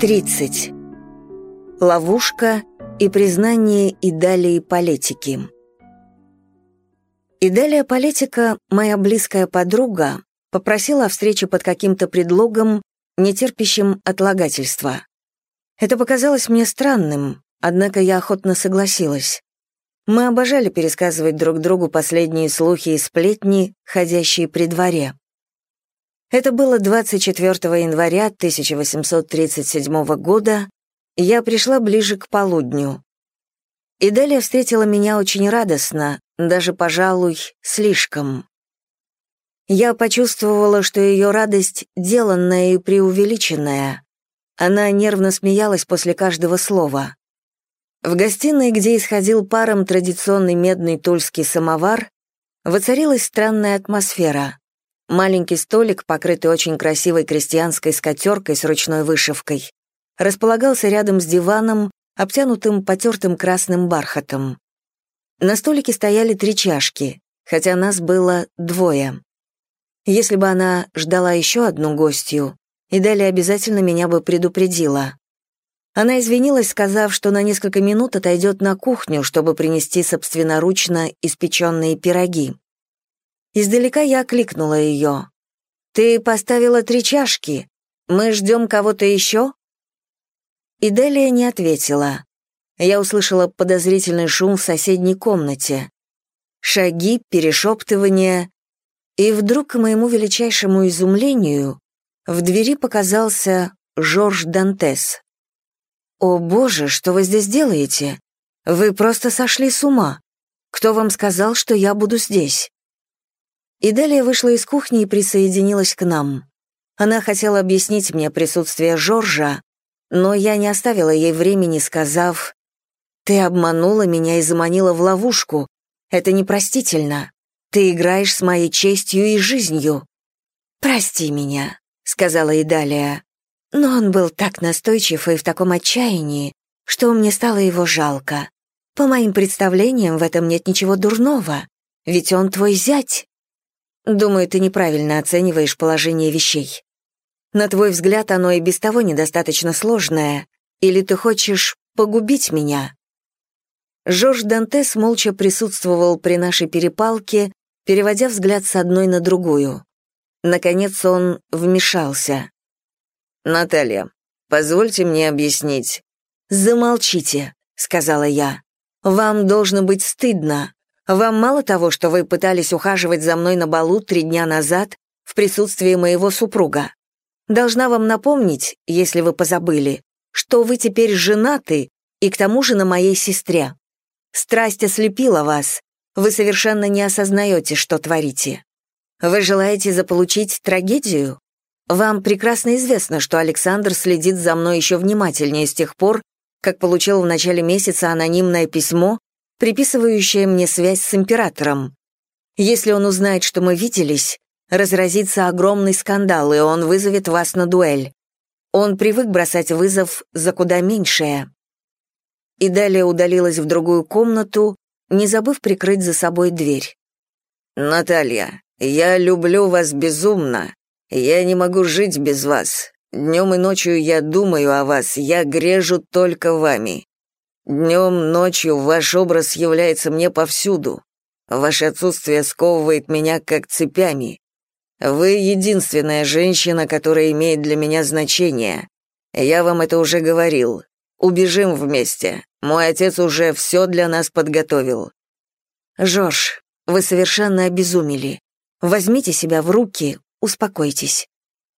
30. Ловушка и признание Идалии Политики. Идалия Политика, моя близкая подруга, попросила о встрече под каким-то предлогом, не терпящим отлагательства. Это показалось мне странным, однако я охотно согласилась. Мы обожали пересказывать друг другу последние слухи и сплетни, ходящие при дворе. Это было 24 января 1837 года, я пришла ближе к полудню. И далее встретила меня очень радостно, даже, пожалуй, слишком. Я почувствовала, что ее радость деланная и преувеличенная. Она нервно смеялась после каждого слова. В гостиной, где исходил паром традиционный медный тульский самовар, воцарилась странная атмосфера. Маленький столик, покрытый очень красивой крестьянской скатеркой с ручной вышивкой, располагался рядом с диваном, обтянутым потертым красным бархатом. На столике стояли три чашки, хотя нас было двое. Если бы она ждала еще одну гостью, и далее обязательно меня бы предупредила. Она извинилась, сказав, что на несколько минут отойдет на кухню, чтобы принести собственноручно испеченные пироги. Издалека я окликнула ее. «Ты поставила три чашки. Мы ждем кого-то еще?» И Делия не ответила. Я услышала подозрительный шум в соседней комнате. Шаги, перешептывания. И вдруг, к моему величайшему изумлению, в двери показался Жорж Дантес. «О боже, что вы здесь делаете? Вы просто сошли с ума. Кто вам сказал, что я буду здесь?» И далее вышла из кухни и присоединилась к нам. Она хотела объяснить мне присутствие Жоржа, но я не оставила ей времени, сказав, «Ты обманула меня и заманила в ловушку. Это непростительно. Ты играешь с моей честью и жизнью». «Прости меня», — сказала Идалия. Но он был так настойчив и в таком отчаянии, что мне стало его жалко. По моим представлениям, в этом нет ничего дурного, ведь он твой зять. Думаю, ты неправильно оцениваешь положение вещей. На твой взгляд, оно и без того недостаточно сложное. Или ты хочешь погубить меня?» Жорж Дантес молча присутствовал при нашей перепалке, переводя взгляд с одной на другую. Наконец он вмешался. «Наталья, позвольте мне объяснить». «Замолчите», — сказала я. «Вам должно быть стыдно. Вам мало того, что вы пытались ухаживать за мной на балу три дня назад в присутствии моего супруга. Должна вам напомнить, если вы позабыли, что вы теперь женаты и к тому же на моей сестре. Страсть ослепила вас, вы совершенно не осознаете, что творите. Вы желаете заполучить трагедию? Вам прекрасно известно, что Александр следит за мной еще внимательнее с тех пор, как получил в начале месяца анонимное письмо, приписывающее мне связь с императором. Если он узнает, что мы виделись, разразится огромный скандал, и он вызовет вас на дуэль. Он привык бросать вызов за куда меньшее. И далее удалилась в другую комнату, не забыв прикрыть за собой дверь. «Наталья, я люблю вас безумно. Я не могу жить без вас. Днем и ночью я думаю о вас, я грежу только вами. Днем, ночью ваш образ является мне повсюду. Ваше отсутствие сковывает меня как цепями. Вы единственная женщина, которая имеет для меня значение. Я вам это уже говорил. Убежим вместе. Мой отец уже все для нас подготовил. Жорж, вы совершенно обезумели. Возьмите себя в руки, успокойтесь.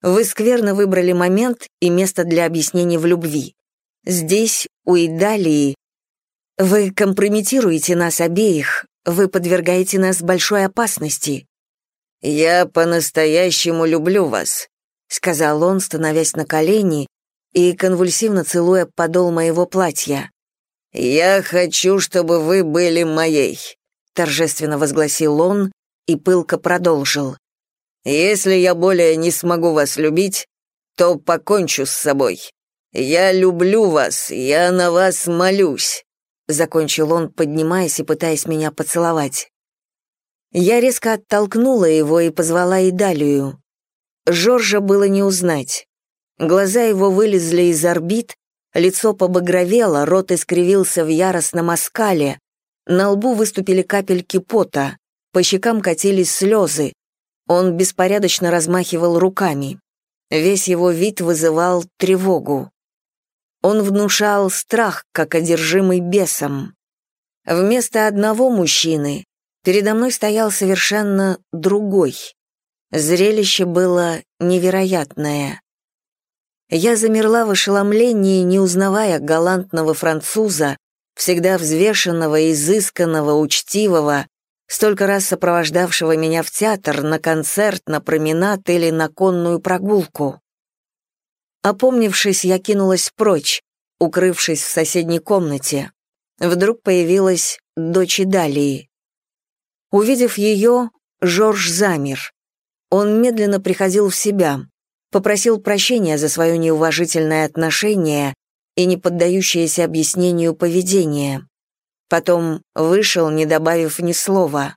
Вы скверно выбрали момент и место для объяснений в любви. Здесь, у Идалии, вы компрометируете нас обеих, вы подвергаете нас большой опасности. Я по-настоящему люблю вас, сказал он, становясь на колени и конвульсивно целуя подол моего платья. Я хочу, чтобы вы были моей, торжественно возгласил он и пылко продолжил. Если я более не смогу вас любить, то покончу с собой. Я люблю вас, я на вас молюсь закончил он, поднимаясь и пытаясь меня поцеловать. Я резко оттолкнула его и позвала Идалию. Жоржа было не узнать. Глаза его вылезли из орбит, лицо побагровело, рот искривился в яростном оскале, на лбу выступили капельки пота, по щекам катились слезы. Он беспорядочно размахивал руками. Весь его вид вызывал тревогу. Он внушал страх, как одержимый бесом. Вместо одного мужчины передо мной стоял совершенно другой. Зрелище было невероятное. Я замерла в ошеломлении, не узнавая галантного француза, всегда взвешенного, изысканного, учтивого, столько раз сопровождавшего меня в театр, на концерт, на променад или на конную прогулку. Опомнившись, я кинулась прочь, укрывшись в соседней комнате. Вдруг появилась дочь Идалии. Увидев ее, Жорж замер. Он медленно приходил в себя, попросил прощения за свое неуважительное отношение и не поддающееся объяснению поведение. Потом вышел, не добавив ни слова.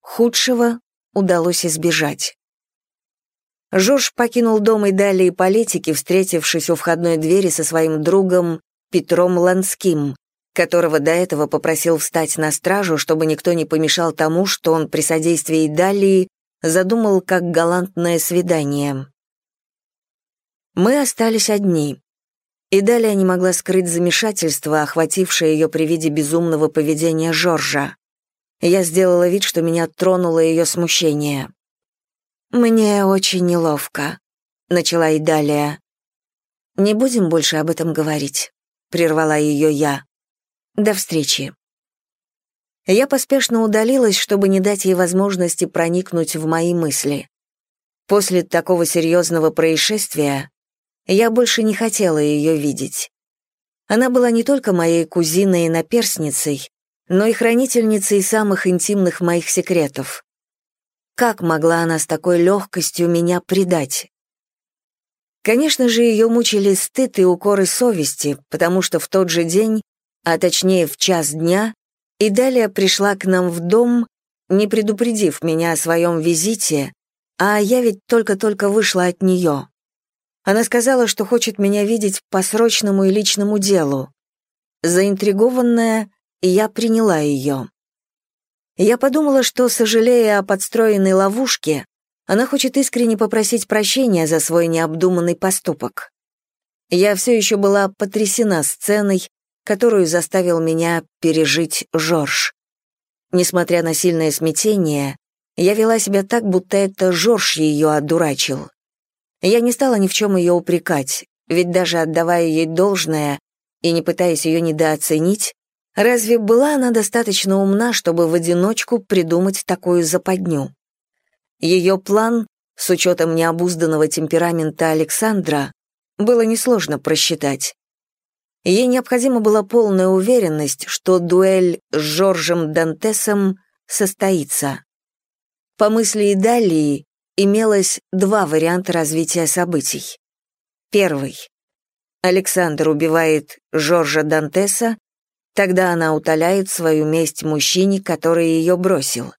Худшего удалось избежать. Жорж покинул дом и далее политики, встретившись у входной двери со своим другом Петром Ланским, которого до этого попросил встать на стражу, чтобы никто не помешал тому, что он при содействии Далии задумал как галантное свидание. Мы остались одни. И далее не могла скрыть замешательство, охватившее ее при виде безумного поведения Жоржа. Я сделала вид, что меня тронуло ее смущение. «Мне очень неловко», — начала и далее. «Не будем больше об этом говорить», — прервала ее я. «До встречи». Я поспешно удалилась, чтобы не дать ей возможности проникнуть в мои мысли. После такого серьезного происшествия я больше не хотела ее видеть. Она была не только моей кузиной и наперсницей, но и хранительницей самых интимных моих секретов. Как могла она с такой легкостью меня предать? Конечно же, ее мучили стыд и укоры совести, потому что в тот же день, а точнее в час дня, и далее пришла к нам в дом, не предупредив меня о своем визите, а я ведь только-только вышла от нее. Она сказала, что хочет меня видеть по срочному и личному делу. Заинтригованная, я приняла ее. Я подумала, что, сожалея о подстроенной ловушке, она хочет искренне попросить прощения за свой необдуманный поступок. Я все еще была потрясена сценой, которую заставил меня пережить Жорж. Несмотря на сильное смятение, я вела себя так, будто это Жорж ее одурачил. Я не стала ни в чем ее упрекать, ведь даже отдавая ей должное и не пытаясь ее недооценить, Разве была она достаточно умна, чтобы в одиночку придумать такую западню? Ее план, с учетом необузданного темперамента Александра, было несложно просчитать. Ей необходима была полная уверенность, что дуэль с Жоржем Дантесом состоится. По мысли Идалии, имелось два варианта развития событий. Первый. Александр убивает Жоржа Дантеса, Тогда она утоляет свою месть мужчине, который ее бросил.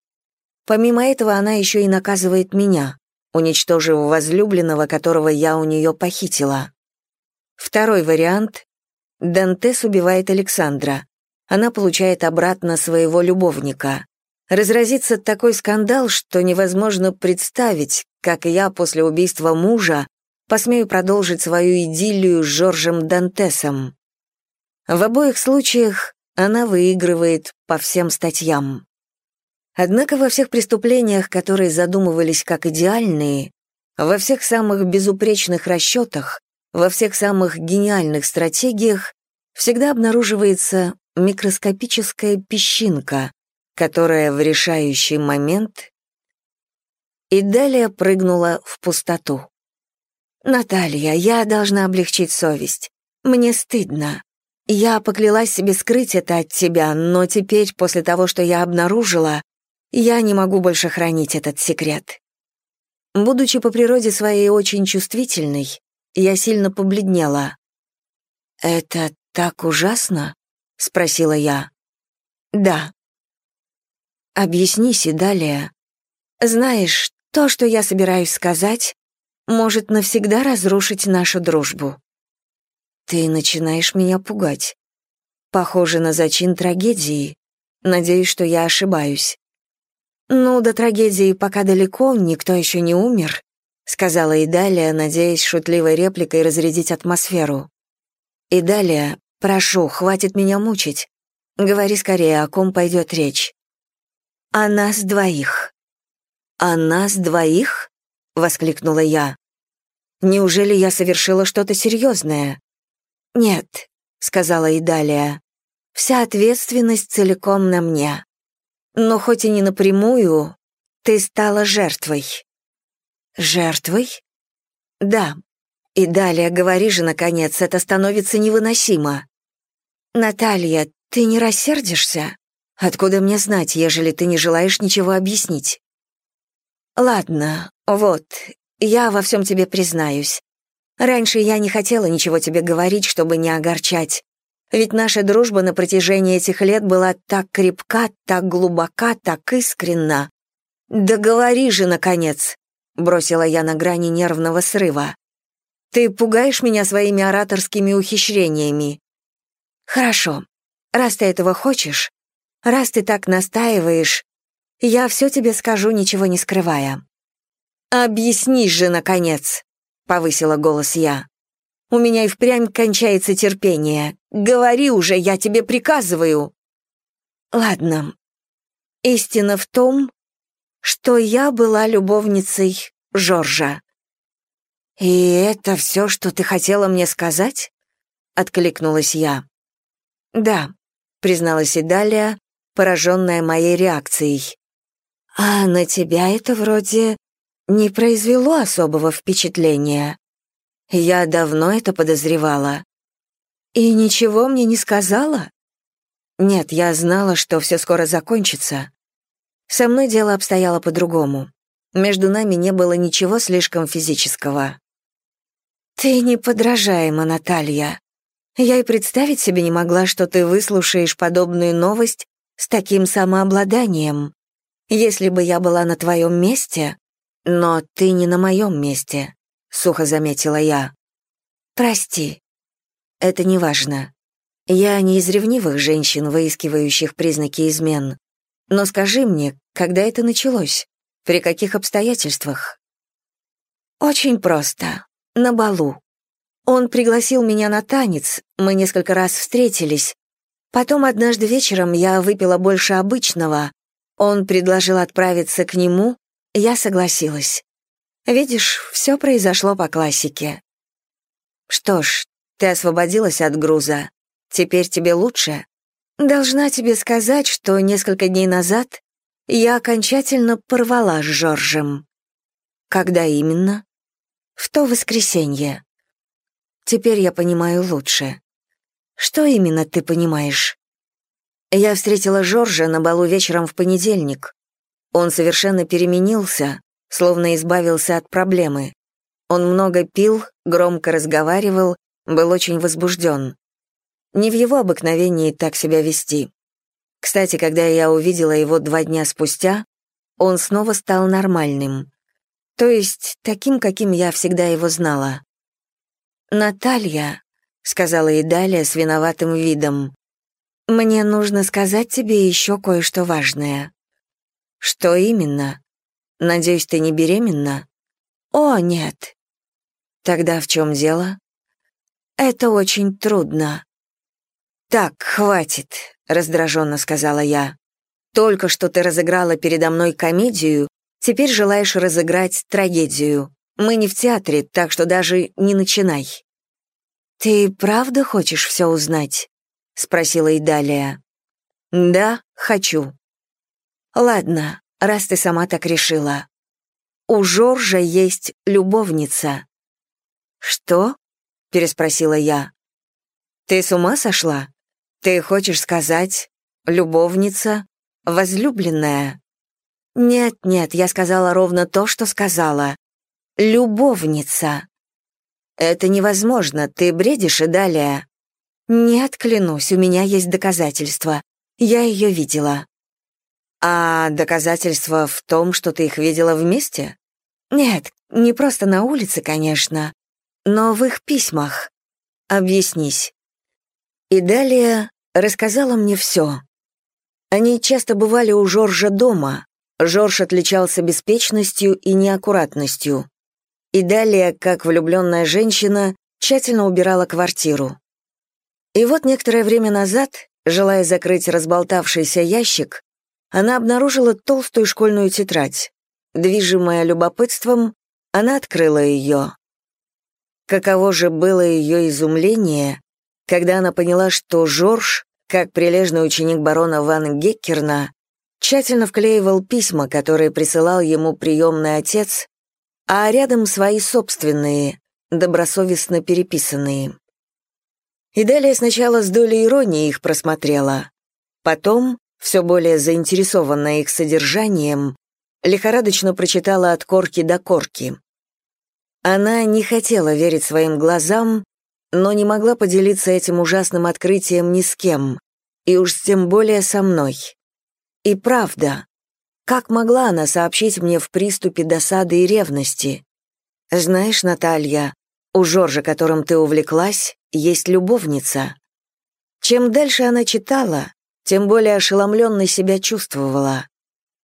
Помимо этого, она еще и наказывает меня, уничтожив возлюбленного, которого я у нее похитила. Второй вариант — Дантес убивает Александра. Она получает обратно своего любовника. Разразится такой скандал, что невозможно представить, как я после убийства мужа посмею продолжить свою идиллию с Жоржем Дантесом. В обоих случаях она выигрывает по всем статьям. Однако во всех преступлениях, которые задумывались как идеальные, во всех самых безупречных расчетах, во всех самых гениальных стратегиях всегда обнаруживается микроскопическая песчинка, которая в решающий момент и далее прыгнула в пустоту. «Наталья, я должна облегчить совесть. Мне стыдно. Я поклялась себе скрыть это от тебя, но теперь, после того, что я обнаружила, я не могу больше хранить этот секрет. Будучи по природе своей очень чувствительной, я сильно побледнела. «Это так ужасно?» — спросила я. «Да». «Объяснись и далее. Знаешь, то, что я собираюсь сказать, может навсегда разрушить нашу дружбу. Ты начинаешь меня пугать. Похоже на зачин трагедии. Надеюсь, что я ошибаюсь. Ну, до трагедии пока далеко, никто еще не умер, сказала Идалия, надеясь шутливой репликой разрядить атмосферу. Идалия, прошу, хватит меня мучить. Говори скорее, о ком пойдет речь. О нас двоих. О нас двоих? воскликнула я. Неужели я совершила что-то серьезное? Нет, сказала Идалия. Вся ответственность целиком на мне. Но хоть и не напрямую, ты стала жертвой. Жертвой? Да. И далее говори же, наконец, это становится невыносимо. Наталья, ты не рассердишься? Откуда мне знать, ежели ты не желаешь ничего объяснить? Ладно, вот, я во всем тебе признаюсь. Раньше я не хотела ничего тебе говорить, чтобы не огорчать. Ведь наша дружба на протяжении этих лет была так крепка, так глубока, так искренна. «Да говори же, наконец!» — бросила я на грани нервного срыва. «Ты пугаешь меня своими ораторскими ухищрениями». «Хорошо. Раз ты этого хочешь, раз ты так настаиваешь, я все тебе скажу, ничего не скрывая». «Объяснись же, наконец!» — повысила голос я. У меня и впрямь кончается терпение. Говори уже, я тебе приказываю. Ладно. Истина в том, что я была любовницей Жоржа. И это все, что ты хотела мне сказать? Откликнулась я. Да, призналась и Далия, пораженная моей реакцией. А на тебя это вроде не произвело особого впечатления. Я давно это подозревала. И ничего мне не сказала? Нет, я знала, что все скоро закончится. Со мной дело обстояло по-другому. Между нами не было ничего слишком физического. «Ты неподражаема, Наталья. Я и представить себе не могла, что ты выслушаешь подобную новость с таким самообладанием. Если бы я была на твоем месте, но ты не на моем месте. — сухо заметила я. «Прости. Это не важно. Я не из ревнивых женщин, выискивающих признаки измен. Но скажи мне, когда это началось? При каких обстоятельствах?» «Очень просто. На балу. Он пригласил меня на танец, мы несколько раз встретились. Потом однажды вечером я выпила больше обычного. Он предложил отправиться к нему, я согласилась. Видишь, все произошло по классике. Что ж, ты освободилась от груза. Теперь тебе лучше? Должна тебе сказать, что несколько дней назад я окончательно порвала с Жоржем. Когда именно? В то воскресенье. Теперь я понимаю лучше. Что именно ты понимаешь? Я встретила Жоржа на балу вечером в понедельник. Он совершенно переменился, словно избавился от проблемы. Он много пил, громко разговаривал, был очень возбужден. Не в его обыкновении так себя вести. Кстати, когда я увидела его два дня спустя, он снова стал нормальным. То есть таким, каким я всегда его знала. «Наталья», — сказала и далее с виноватым видом, «мне нужно сказать тебе еще кое-что важное». «Что именно?» Надеюсь, ты не беременна? О, нет. Тогда в чем дело? Это очень трудно. Так, хватит, раздраженно сказала я. Только что ты разыграла передо мной комедию, теперь желаешь разыграть трагедию. Мы не в театре, так что даже не начинай. Ты правда хочешь все узнать? спросила Идалия. Да, хочу. Ладно, раз ты сама так решила. У Жоржа есть любовница». «Что?» — переспросила я. «Ты с ума сошла? Ты хочешь сказать любовница, возлюбленная?» «Нет-нет, я сказала ровно то, что сказала. Любовница». «Это невозможно, ты бредишь и далее». «Нет, клянусь, у меня есть доказательства. Я ее видела». «А доказательства в том, что ты их видела вместе?» «Нет, Не просто на улице, конечно, но в их письмах. Объяснись». И далее рассказала мне все. Они часто бывали у Жоржа дома. Жорж отличался беспечностью и неаккуратностью. И далее, как влюбленная женщина, тщательно убирала квартиру. И вот некоторое время назад, желая закрыть разболтавшийся ящик, она обнаружила толстую школьную тетрадь. Движимая любопытством, она открыла ее. Каково же было ее изумление, когда она поняла, что Жорж, как прилежный ученик барона Ван Геккерна, тщательно вклеивал письма, которые присылал ему приемный отец, а рядом свои собственные, добросовестно переписанные. И далее сначала с долей иронии их просмотрела, потом, все более заинтересованная их содержанием, лихорадочно прочитала от корки до корки. Она не хотела верить своим глазам, но не могла поделиться этим ужасным открытием ни с кем, и уж тем более со мной. И правда, как могла она сообщить мне в приступе досады и ревности? Знаешь, Наталья, у Жоржа, которым ты увлеклась, есть любовница. Чем дальше она читала, тем более ошеломленной себя чувствовала.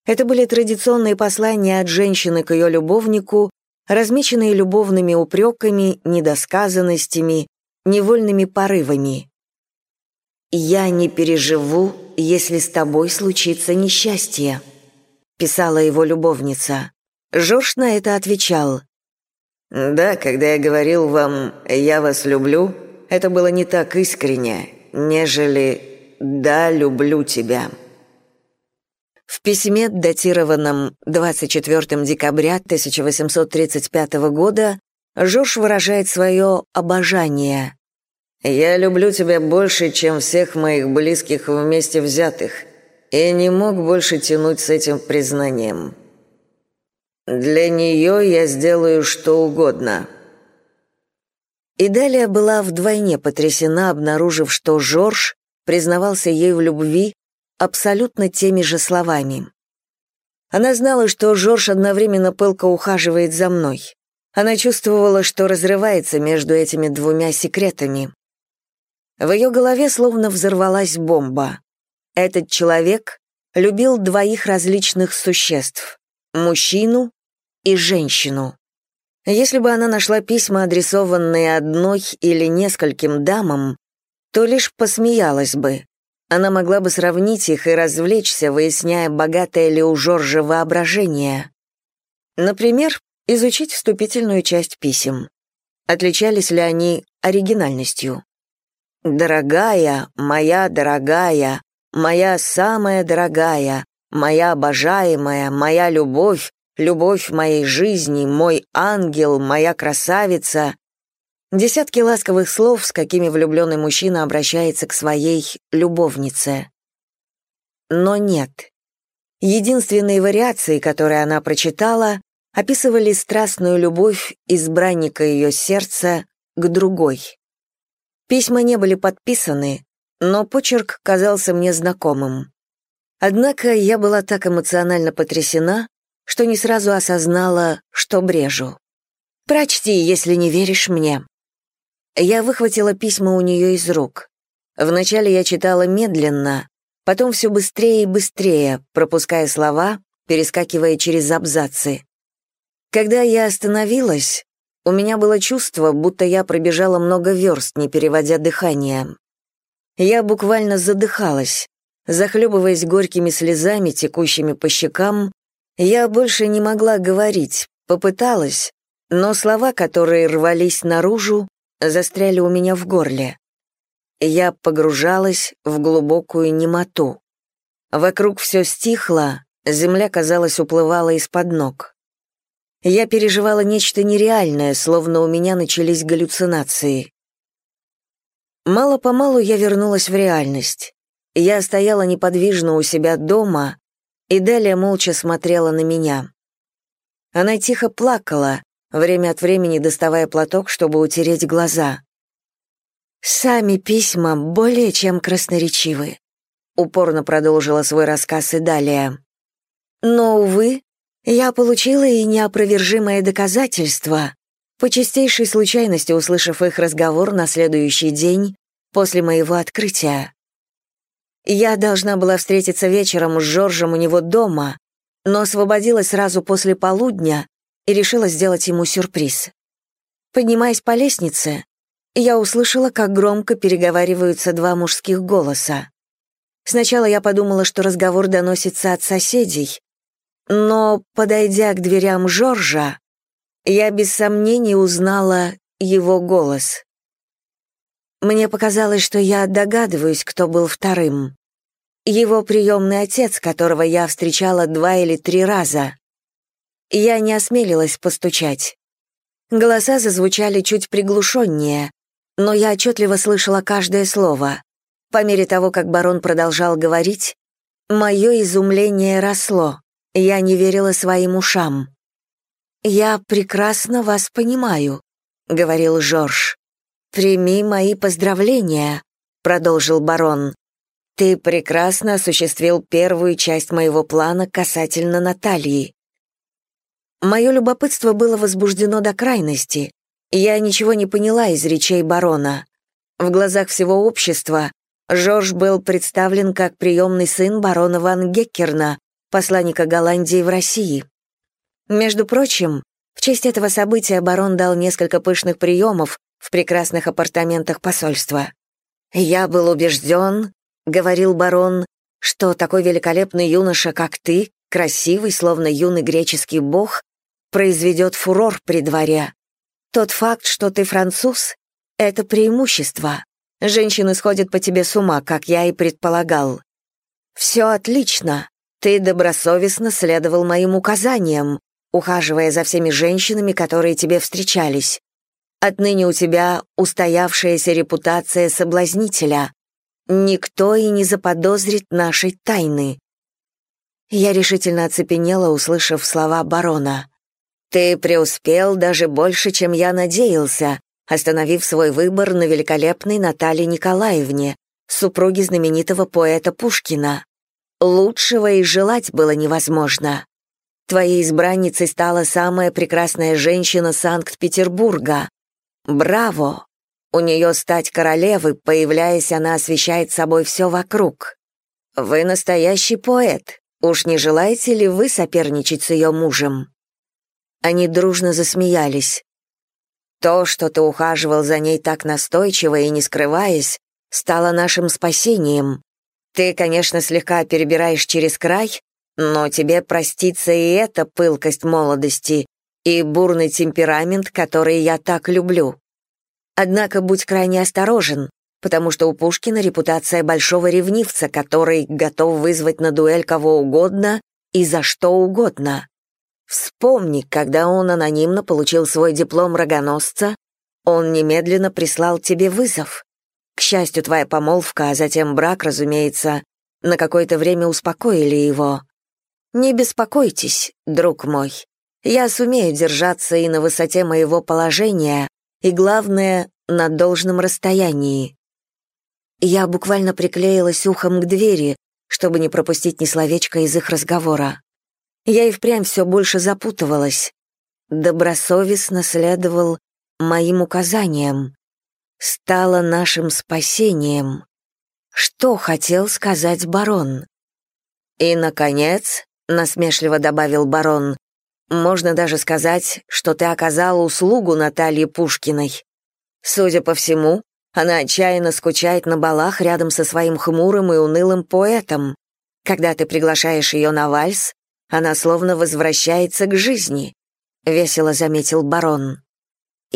Это были традиционные послания от женщины к ее любовнику, размеченные любовными упреками, недосказанностями, невольными порывами. «Я не переживу, если с тобой случится несчастье», — писала его любовница. Жорж на это отвечал. «Да, когда я говорил вам «я вас люблю», это было не так искренне, нежели «да, люблю тебя». В письме, датированном 24 декабря 1835 года, Жорж выражает свое обожание. «Я люблю тебя больше, чем всех моих близких вместе взятых, и не мог больше тянуть с этим признанием. Для нее я сделаю что угодно». И далее была вдвойне потрясена, обнаружив, что Жорж признавался ей в любви абсолютно теми же словами. Она знала, что Жорж одновременно пылко ухаживает за мной. Она чувствовала, что разрывается между этими двумя секретами. В ее голове словно взорвалась бомба. Этот человек любил двоих различных существ — мужчину и женщину. Если бы она нашла письма, адресованные одной или нескольким дамам, то лишь посмеялась бы. Она могла бы сравнить их и развлечься, выясняя, богатое ли у Жоржа воображение. Например, изучить вступительную часть писем. Отличались ли они оригинальностью? «Дорогая, моя дорогая, моя самая дорогая, моя обожаемая, моя любовь, любовь моей жизни, мой ангел, моя красавица». Десятки ласковых слов, с какими влюбленный мужчина обращается к своей любовнице. Но нет. Единственные вариации, которые она прочитала, описывали страстную любовь избранника ее сердца к другой. Письма не были подписаны, но почерк казался мне знакомым. Однако я была так эмоционально потрясена, что не сразу осознала, что брежу. «Прочти, если не веришь мне». Я выхватила письма у нее из рук. Вначале я читала медленно, потом все быстрее и быстрее, пропуская слова, перескакивая через абзацы. Когда я остановилась, у меня было чувство, будто я пробежала много верст, не переводя дыхание. Я буквально задыхалась. Захлебываясь горькими слезами, текущими по щекам, я больше не могла говорить, попыталась, но слова, которые рвались наружу, застряли у меня в горле. Я погружалась в глубокую немоту. Вокруг все стихло, земля, казалось, уплывала из-под ног. Я переживала нечто нереальное, словно у меня начались галлюцинации. Мало-помалу я вернулась в реальность. Я стояла неподвижно у себя дома и далее молча смотрела на меня. Она тихо плакала, время от времени доставая платок, чтобы утереть глаза. «Сами письма более чем красноречивы», — упорно продолжила свой рассказ и далее. «Но, увы, Я получила и неопровержимое доказательство, по чистейшей случайности услышав их разговор на следующий день после моего открытия. Я должна была встретиться вечером с Жоржем у него дома, но освободилась сразу после полудня и решила сделать ему сюрприз. Поднимаясь по лестнице, я услышала, как громко переговариваются два мужских голоса. Сначала я подумала, что разговор доносится от соседей, но, подойдя к дверям Жоржа, я без сомнений узнала его голос. Мне показалось, что я догадываюсь, кто был вторым. Его приемный отец, которого я встречала два или три раза. Я не осмелилась постучать. Голоса зазвучали чуть приглушеннее, но я отчетливо слышала каждое слово. По мере того, как барон продолжал говорить, мое изумление росло. Я не верила своим ушам. «Я прекрасно вас понимаю», — говорил Жорж. «Прими мои поздравления», — продолжил барон. «Ты прекрасно осуществил первую часть моего плана касательно Натальи». Мое любопытство было возбуждено до крайности. Я ничего не поняла из речей барона. В глазах всего общества Жорж был представлен как приемный сын барона Ван Геккерна, посланника Голландии в России. Между прочим, в честь этого события барон дал несколько пышных приемов в прекрасных апартаментах посольства. «Я был убежден», — говорил барон, «что такой великолепный юноша, как ты, красивый, словно юный греческий бог, произведет фурор при дворе. Тот факт, что ты француз, — это преимущество. Женщины сходят по тебе с ума, как я и предполагал. Все отлично. Ты добросовестно следовал моим указаниям, ухаживая за всеми женщинами, которые тебе встречались. Отныне у тебя устоявшаяся репутация соблазнителя. Никто и не заподозрит нашей тайны. Я решительно оцепенела, услышав слова барона. Ты преуспел даже больше, чем я надеялся, остановив свой выбор на великолепной Наталье Николаевне, супруге знаменитого поэта Пушкина. Лучшего и желать было невозможно. Твоей избранницей стала самая прекрасная женщина Санкт-Петербурга. Браво! У нее стать королевой, появляясь, она освещает собой все вокруг. Вы настоящий поэт. Уж не желаете ли вы соперничать с ее мужем?» Они дружно засмеялись. «То, что ты ухаживал за ней так настойчиво и не скрываясь, стало нашим спасением. Ты, конечно, слегка перебираешь через край, но тебе простится и эта пылкость молодости и бурный темперамент, который я так люблю. Однако будь крайне осторожен, потому что у Пушкина репутация большого ревнивца, который готов вызвать на дуэль кого угодно и за что угодно. Вспомни, когда он анонимно получил свой диплом рогоносца, он немедленно прислал тебе вызов. К счастью, твоя помолвка, а затем брак, разумеется, на какое-то время успокоили его. Не беспокойтесь, друг мой. Я сумею держаться и на высоте моего положения, и, главное, на должном расстоянии. Я буквально приклеилась ухом к двери, чтобы не пропустить ни словечка из их разговора. Я и впрямь все больше запутывалась. Добросовестно следовал моим указаниям стало нашим спасением. Что хотел сказать барон? И, наконец, насмешливо добавил барон, можно даже сказать, что ты оказал услугу Наталье Пушкиной. Судя по всему, она отчаянно скучает на балах рядом со своим хмурым и унылым поэтом. Когда ты приглашаешь ее на вальс, она словно возвращается к жизни», — весело заметил барон.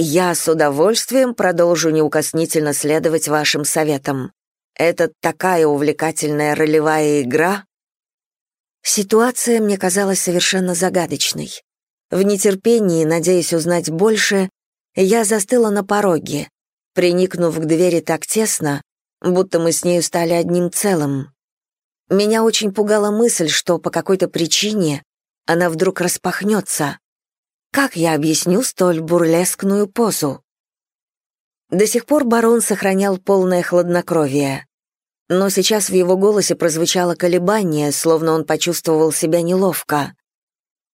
Я с удовольствием продолжу неукоснительно следовать вашим советам. Это такая увлекательная ролевая игра. Ситуация мне казалась совершенно загадочной. В нетерпении, надеясь узнать больше, я застыла на пороге, приникнув к двери так тесно, будто мы с нею стали одним целым. Меня очень пугала мысль, что по какой-то причине она вдруг распахнется. Как я объясню столь бурлескную позу? До сих пор барон сохранял полное хладнокровие. Но сейчас в его голосе прозвучало колебание, словно он почувствовал себя неловко.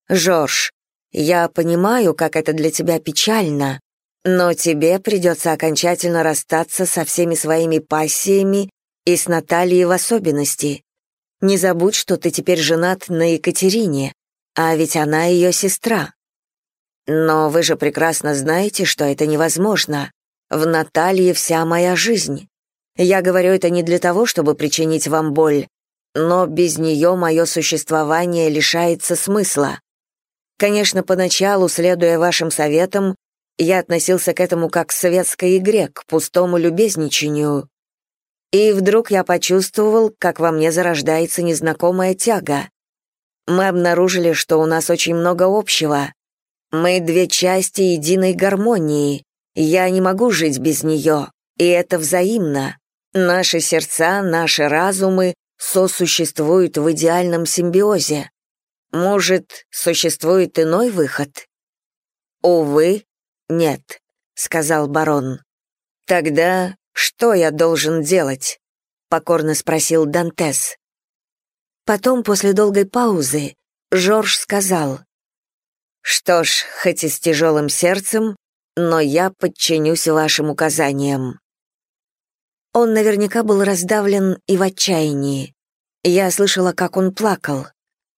Жорж, я понимаю, как это для тебя печально, но тебе придется окончательно расстаться со всеми своими пассиями и с Натальей в особенности. Не забудь, что ты теперь женат на Екатерине, а ведь она ее сестра. Но вы же прекрасно знаете, что это невозможно. В Наталье вся моя жизнь. Я говорю это не для того, чтобы причинить вам боль, но без нее мое существование лишается смысла. Конечно, поначалу, следуя вашим советам, я относился к этому как к светской игре, к пустому любезничанию. И вдруг я почувствовал, как во мне зарождается незнакомая тяга. Мы обнаружили, что у нас очень много общего. Мы две части единой гармонии. Я не могу жить без нее, и это взаимно. Наши сердца, наши разумы сосуществуют в идеальном симбиозе. Может, существует иной выход? Увы, нет, сказал барон. Тогда что я должен делать? покорно спросил Дантес. Потом, после долгой паузы, Жорж сказал: Что ж, хоть и с тяжелым сердцем, но я подчинюсь вашим указаниям. Он наверняка был раздавлен и в отчаянии. Я слышала, как он плакал.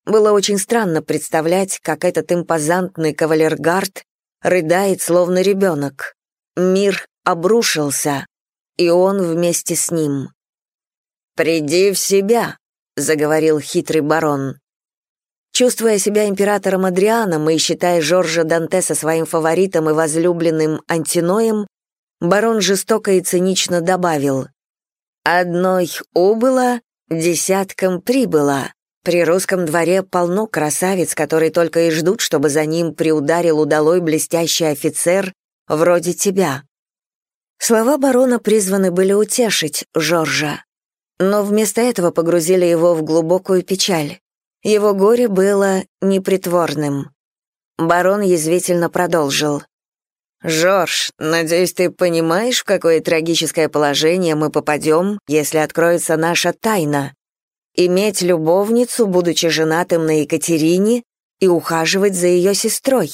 Было очень странно представлять, как этот импозантный кавалергард рыдает, словно ребенок. Мир обрушился, и он вместе с ним. «Приди в себя», — заговорил хитрый барон. Чувствуя себя императором Адрианом и считая Жоржа Дантеса своим фаворитом и возлюбленным антиноем, барон жестоко и цинично добавил «Одной убыло, десяткам прибыло». При русском дворе полно красавиц, которые только и ждут, чтобы за ним приударил удалой блестящий офицер вроде тебя. Слова барона призваны были утешить Жоржа, но вместо этого погрузили его в глубокую печаль. Его горе было непритворным. Барон язвительно продолжил. «Жорж, надеюсь, ты понимаешь, в какое трагическое положение мы попадем, если откроется наша тайна иметь любовницу, будучи женатым на Екатерине, и ухаживать за ее сестрой.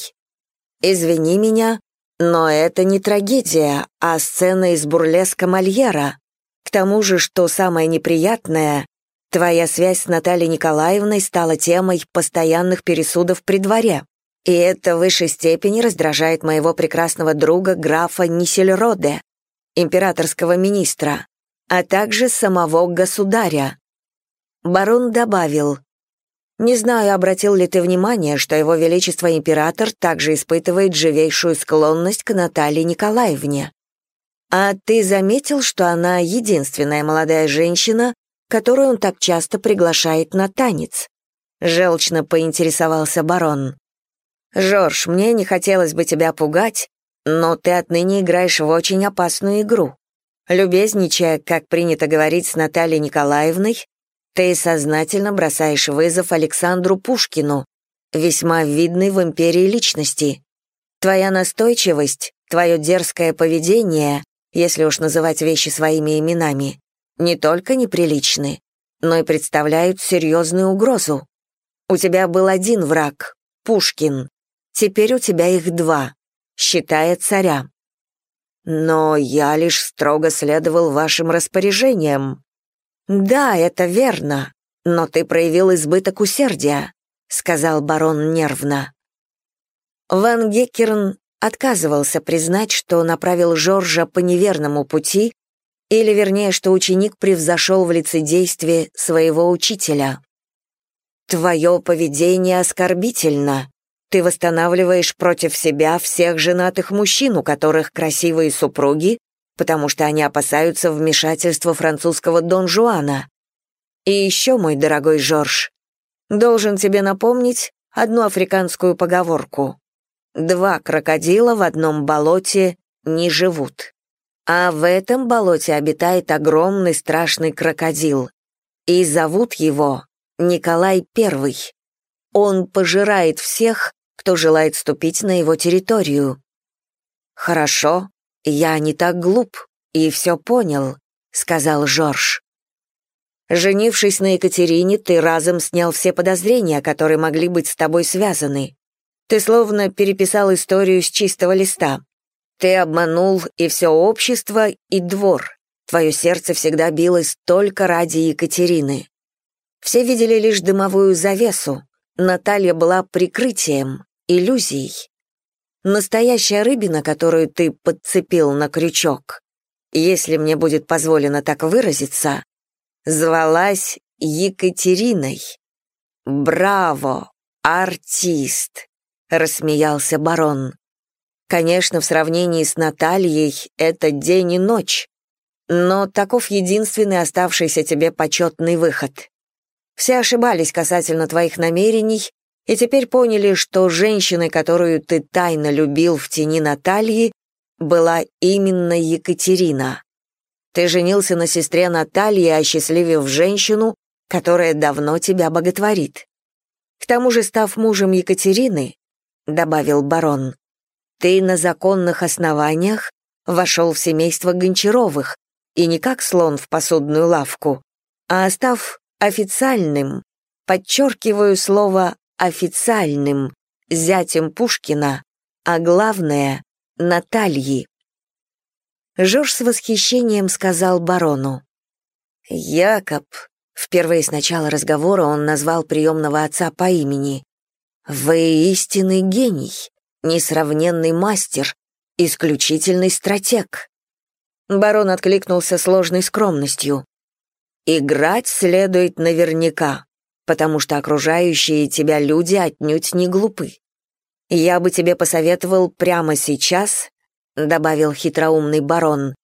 Извини меня, но это не трагедия, а сцена из бурлеска Мольера. К тому же, что самое неприятное, твоя связь с Натальей Николаевной стала темой постоянных пересудов при дворе. И это в высшей степени раздражает моего прекрасного друга графа Нисельроде, императорского министра, а также самого государя. Барон добавил, «Не знаю, обратил ли ты внимание, что его величество император также испытывает живейшую склонность к Наталье Николаевне. А ты заметил, что она единственная молодая женщина, которую он так часто приглашает на танец?» Желчно поинтересовался барон. «Жорж, мне не хотелось бы тебя пугать, но ты отныне играешь в очень опасную игру. Любезничая, как принято говорить с Натальей Николаевной, ты сознательно бросаешь вызов Александру Пушкину, весьма видной в империи личности. Твоя настойчивость, твое дерзкое поведение, если уж называть вещи своими именами, не только неприличны, но и представляют серьезную угрозу. У тебя был один враг — Пушкин. Теперь у тебя их два, считая царя. Но я лишь строго следовал вашим распоряжениям, «Да, это верно, но ты проявил избыток усердия», — сказал барон нервно. Ван Геккерн отказывался признать, что направил Жоржа по неверному пути, или, вернее, что ученик превзошел в лицедействе своего учителя. «Твое поведение оскорбительно. Ты восстанавливаешь против себя всех женатых мужчин, у которых красивые супруги, потому что они опасаются вмешательства французского Дон Жуана. И еще, мой дорогой Жорж, должен тебе напомнить одну африканскую поговорку. Два крокодила в одном болоте не живут. А в этом болоте обитает огромный страшный крокодил. И зовут его Николай I. Он пожирает всех, кто желает ступить на его территорию. Хорошо, «Я не так глуп и все понял», — сказал Жорж. Женившись на Екатерине, ты разом снял все подозрения, которые могли быть с тобой связаны. Ты словно переписал историю с чистого листа. Ты обманул и все общество, и двор. Твое сердце всегда билось только ради Екатерины. Все видели лишь дымовую завесу. Наталья была прикрытием, иллюзией. Настоящая рыбина, которую ты подцепил на крючок, если мне будет позволено так выразиться, звалась Екатериной. «Браво, артист!» — рассмеялся барон. Конечно, в сравнении с Натальей это день и ночь, но таков единственный оставшийся тебе почетный выход. Все ошибались касательно твоих намерений и теперь поняли, что женщиной, которую ты тайно любил в тени Натальи, была именно Екатерина. Ты женился на сестре Натальи, осчастливив женщину, которая давно тебя боготворит. К тому же, став мужем Екатерины, — добавил барон, — ты на законных основаниях вошел в семейство Гончаровых, и не как слон в посудную лавку, а став официальным, подчеркиваю слово «официальным», зятем Пушкина, а главное — Натальи. Жорж с восхищением сказал барону. «Якоб», впервые с начала разговора он назвал приемного отца по имени, «Вы истинный гений, несравненный мастер, исключительный стратег». Барон откликнулся сложной скромностью. «Играть следует наверняка, потому что окружающие тебя люди отнюдь не глупы. Я бы тебе посоветовал прямо сейчас, — добавил хитроумный барон,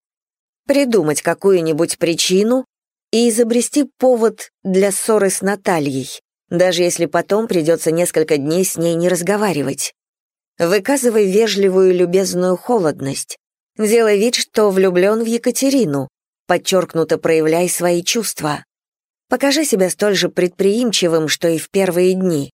придумать какую-нибудь причину и изобрести повод для ссоры с Натальей, даже если потом придется несколько дней с ней не разговаривать. Выказывай вежливую любезную холодность, Делай вид, что влюблен в Екатерину, подчеркнуто проявляй свои чувства. Покажи себя столь же предприимчивым, что и в первые дни.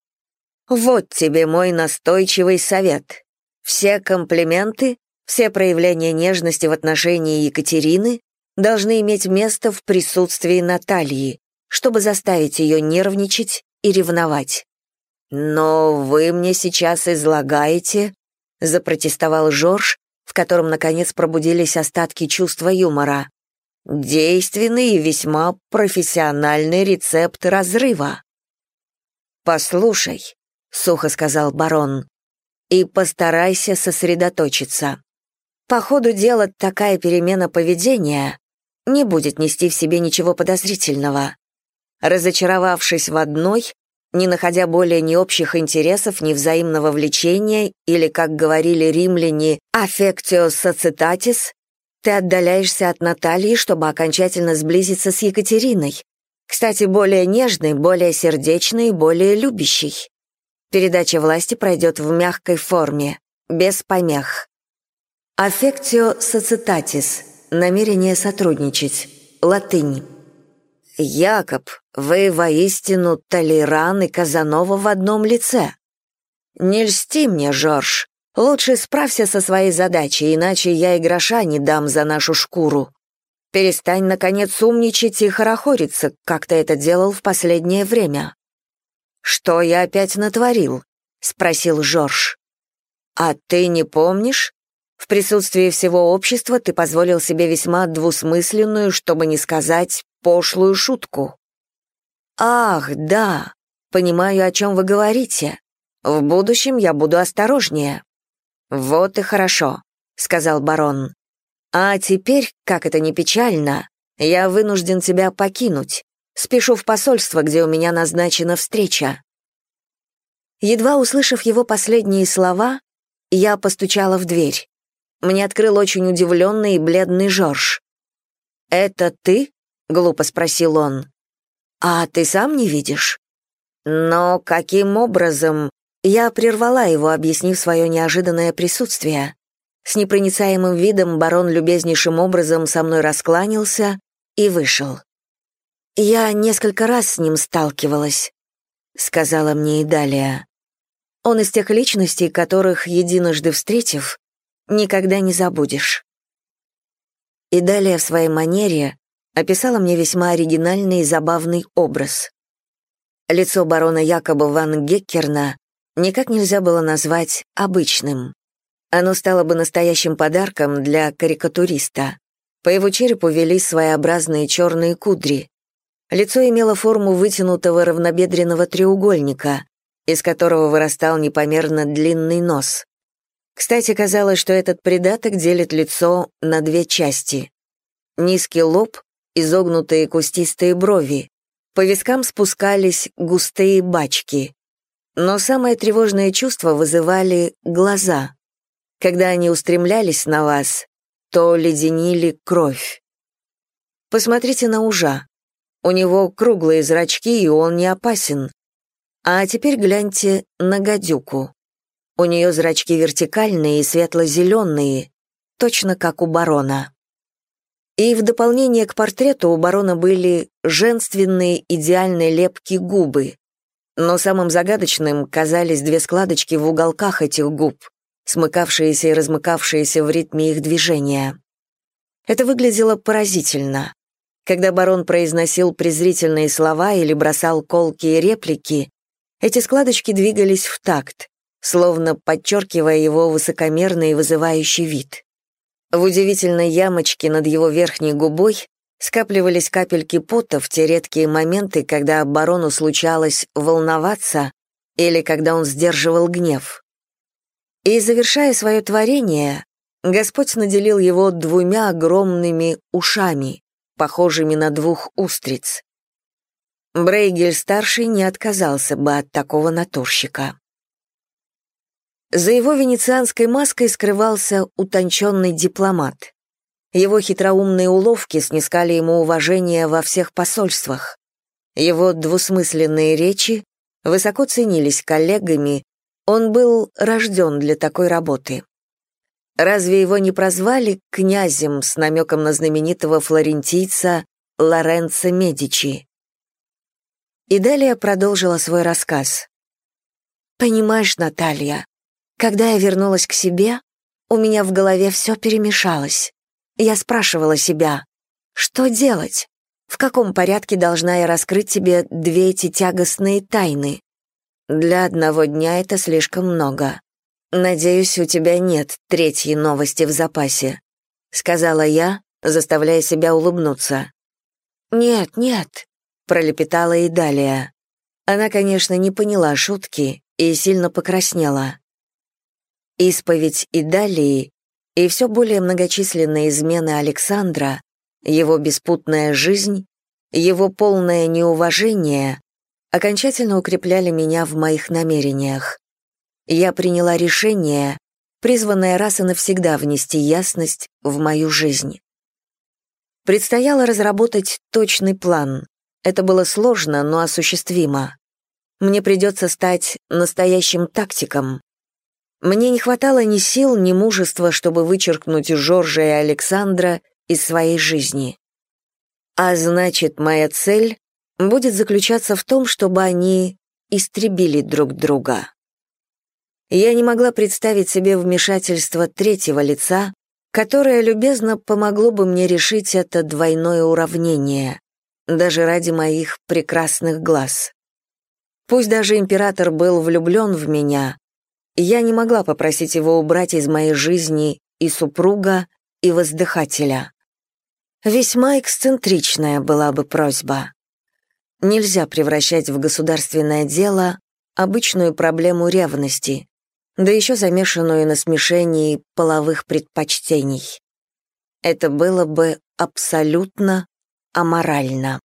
Вот тебе мой настойчивый совет. Все комплименты, все проявления нежности в отношении Екатерины должны иметь место в присутствии Натальи, чтобы заставить ее нервничать и ревновать. «Но вы мне сейчас излагаете», — запротестовал Жорж, в котором, наконец, пробудились остатки чувства юмора. Действенный и весьма профессиональный рецепт разрыва. «Послушай», — сухо сказал барон, — «и постарайся сосредоточиться. По ходу дела такая перемена поведения не будет нести в себе ничего подозрительного. Разочаровавшись в одной, не находя более ни общих интересов, ни взаимного влечения, или, как говорили римляне, «affectio societatis», ты отдаляешься от Натальи, чтобы окончательно сблизиться с Екатериной. Кстати, более нежной, более сердечной, более любящей. Передача власти пройдет в мягкой форме, без помех. «Affectio societatis» — намерение сотрудничать, латынь. «Якоб, вы воистину Толеран и Казанова в одном лице. Не льсти мне, Жорж. Лучше справься со своей задачей, иначе я и гроша не дам за нашу шкуру. Перестань, наконец, умничать и хорохориться, как ты это делал в последнее время». «Что я опять натворил?» — спросил Жорж. «А ты не помнишь? В присутствии всего общества ты позволил себе весьма двусмысленную, чтобы не сказать пошлую шутку. «Ах, да, понимаю, о чем вы говорите. В будущем я буду осторожнее». «Вот и хорошо», — сказал барон. «А теперь, как это ни печально, я вынужден тебя покинуть. Спешу в посольство, где у меня назначена встреча». Едва услышав его последние слова, я постучала в дверь. Мне открыл очень удивленный и бледный Жорж. «Это ты?» — глупо спросил он. «А ты сам не видишь?» Но каким образом... Я прервала его, объяснив свое неожиданное присутствие. С непроницаемым видом барон любезнейшим образом со мной раскланялся и вышел. «Я несколько раз с ним сталкивалась», — сказала мне и далее. «Он из тех личностей, которых, единожды встретив, никогда не забудешь». И далее в своей манере описала мне весьма оригинальный и забавный образ. Лицо барона Якоба ван Геккерна никак нельзя было назвать обычным. Оно стало бы настоящим подарком для карикатуриста. По его черепу вели своеобразные черные кудри. Лицо имело форму вытянутого равнобедренного треугольника, из которого вырастал непомерно длинный нос. Кстати, казалось, что этот придаток делит лицо на две части. Низкий лоб, изогнутые кустистые брови, по вискам спускались густые бачки. Но самое тревожное чувство вызывали глаза. Когда они устремлялись на вас, то леденили кровь. Посмотрите на ужа. У него круглые зрачки, и он не опасен. А теперь гляньте на гадюку. У нее зрачки вертикальные и светло-зеленые, точно как у барона. И в дополнение к портрету у барона были женственные идеальные лепки губы. Но самым загадочным казались две складочки в уголках этих губ, смыкавшиеся и размыкавшиеся в ритме их движения. Это выглядело поразительно. Когда барон произносил презрительные слова или бросал колкие реплики, эти складочки двигались в такт, словно подчеркивая его высокомерный и вызывающий вид. В удивительной ямочке над его верхней губой скапливались капельки пота в те редкие моменты, когда барону случалось волноваться или когда он сдерживал гнев. И, завершая свое творение, Господь наделил его двумя огромными ушами, похожими на двух устриц. Брейгель-старший не отказался бы от такого натурщика. За его венецианской маской скрывался утонченный дипломат. Его хитроумные уловки снискали ему уважение во всех посольствах. Его двусмысленные речи высоко ценились коллегами, он был рожден для такой работы. Разве его не прозвали князем с намеком на знаменитого флорентийца Лоренцо Медичи? И далее продолжила свой рассказ. «Понимаешь, Наталья, когда я вернулась к себе, у меня в голове все перемешалось. Я спрашивала себя, что делать? В каком порядке должна я раскрыть тебе две эти тягостные тайны? Для одного дня это слишком много. Надеюсь, у тебя нет третьей новости в запасе, сказала я, заставляя себя улыбнуться. Нет, нет, пролепетала и далее. Она, конечно, не поняла шутки и сильно покраснела. Исповедь Идалии и все более многочисленные измены Александра, его беспутная жизнь, его полное неуважение окончательно укрепляли меня в моих намерениях. Я приняла решение, призванное раз и навсегда внести ясность в мою жизнь. Предстояло разработать точный план. Это было сложно, но осуществимо. Мне придется стать настоящим тактиком, мне не хватало ни сил, ни мужества, чтобы вычеркнуть Жоржа и Александра из своей жизни. А значит, моя цель будет заключаться в том, чтобы они истребили друг друга. Я не могла представить себе вмешательство третьего лица, которое любезно помогло бы мне решить это двойное уравнение, даже ради моих прекрасных глаз. Пусть даже император был влюблен в меня, я не могла попросить его убрать из моей жизни и супруга, и воздыхателя. Весьма эксцентричная была бы просьба. Нельзя превращать в государственное дело обычную проблему ревности, да еще замешанную на смешении половых предпочтений. Это было бы абсолютно аморально.